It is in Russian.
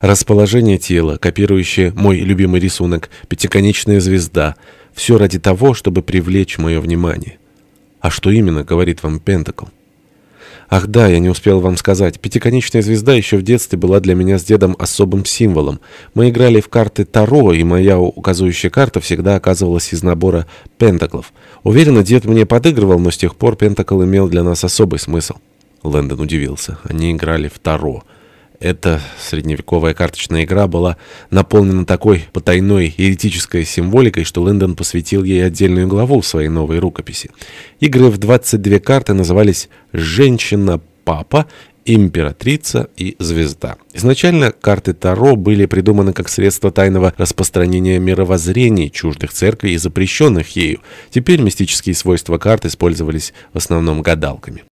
Расположение тела, копирующее мой любимый рисунок, пятиконечная звезда. Все ради того, чтобы привлечь мое внимание. А что именно, говорит вам Пентакл? Ах да, я не успел вам сказать. Пятиконечная звезда еще в детстве была для меня с дедом особым символом. Мы играли в карты Таро, и моя указывающая карта всегда оказывалась из набора пентаклов. Уверенно, дед мне подыгрывал, но с тех пор пентакл имел для нас особый смысл. Лэндон удивился. Они играли в Таро. Эта средневековая карточная игра была наполнена такой потайной еретической символикой, что Лэндон посвятил ей отдельную главу в своей новой рукописи. Игры в 22 карты назывались «Женщина-папа», «Императрица» и «Звезда». Изначально карты Таро были придуманы как средство тайного распространения мировоззрений, чуждых церкви и запрещенных ею. Теперь мистические свойства карт использовались в основном гадалками.